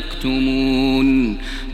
تكتمون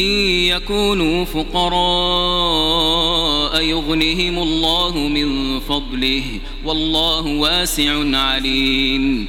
إن يكونوا فقراء يغنهم الله من فضله والله واسع عليم.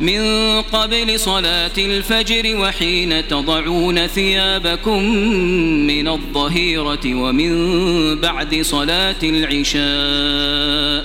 من قبل صلاة الفجر وحين تضعون ثيابكم من الظهيرة ومن بعد صلاة العشاء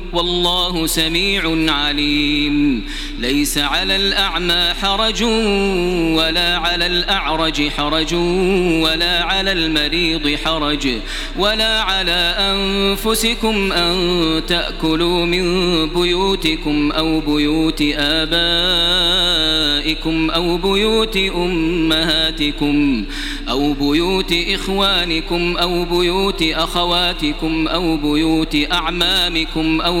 والله سميع عليم. ليس على الأعمى حرج ولا على الأعرج حرج ولا على المريض حرج ولا على أنفسكم أن تأكلوا من بيوتكم أو بيوت آبائكم أو بيوت أمهاتكم أو بيوت إخوانكم أو بيوت أخواتكم أو بيوت أعمامكم أو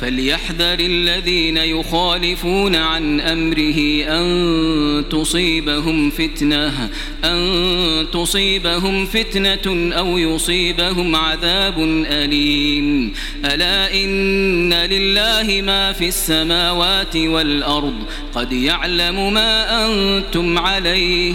فليحذر الذين يخالفون عن أمره أن تصيبهم فتنة أن تصيبهم فتنة أو يصيبهم عذاب أليم. ألا إن لله ما في السماوات والأرض قد يعلم ما أنتم عليه.